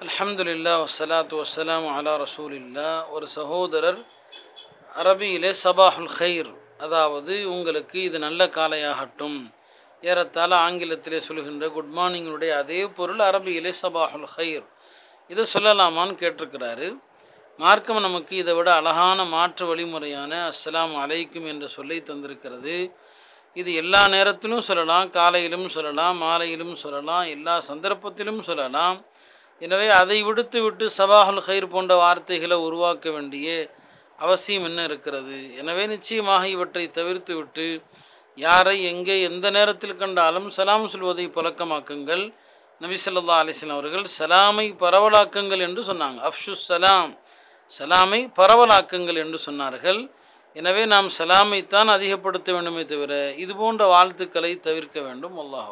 அல்ஹம்துலில்லா வசலாத்து வசலாம் அலா ரசூலில்லா ஒரு சகோதரர் அரபியிலே சபாஹுல் ஹைர் அதாவது உங்களுக்கு இது நல்ல காலையாகட்டும் ஏறத்தாழ ஆங்கிலத்திலே சொல்கின்ற குட் மார்னிங்கினுடைய அதே பொருள் அரபியிலே சபாஹுல் ஹைர் இதை சொல்லலாமான்னு கேட்டிருக்கிறாரு. மார்க்கம் நமக்கு இதை விட அழகான மாற்று வழிமுறையான அஸ்லாம் அலைக்கும் என்ற சொல்லை தந்திருக்கிறது. இது எல்லா நேரத்திலும் சொல்லலாம். காலையிலும் சொல்லலாம் மாலையிலும் சொல்லலாம் எல்லா சந்தர்ப்பத்திலும் சொல்லலாம். எனவே அதை விடுத்து விட்டு சபாஹுல் ஹைர் போன்ற வார்த்தைகளை உருவாக்க வேண்டிய அவசியம் என்ன இருக்கிறது? எனவே நிச்சயமாக இவற்றை தவிர்த்து விட்டு யாரை எங்கே எந்த நேரத்தில் கண்டாலும் சலாம் சொல்வதை பழக்கமாக்குங்கள். நபிசல்லா ஸல்லல்லாஹு அவர்கள் சலாமை பரவலாக்குங்கள் என்று சொன்னாங்க. அஃப்ஷு சலாம் சலாமை பரவலாக்குங்கள் என்று சொன்னார்கள். எனவே நாம் சலாமைத்தான் அதிகப்படுத்த வேண்டுமே தவிர இது போன்ற வாழ்த்துக்களை தவிர்க்க வேண்டும். அல்லாஹ்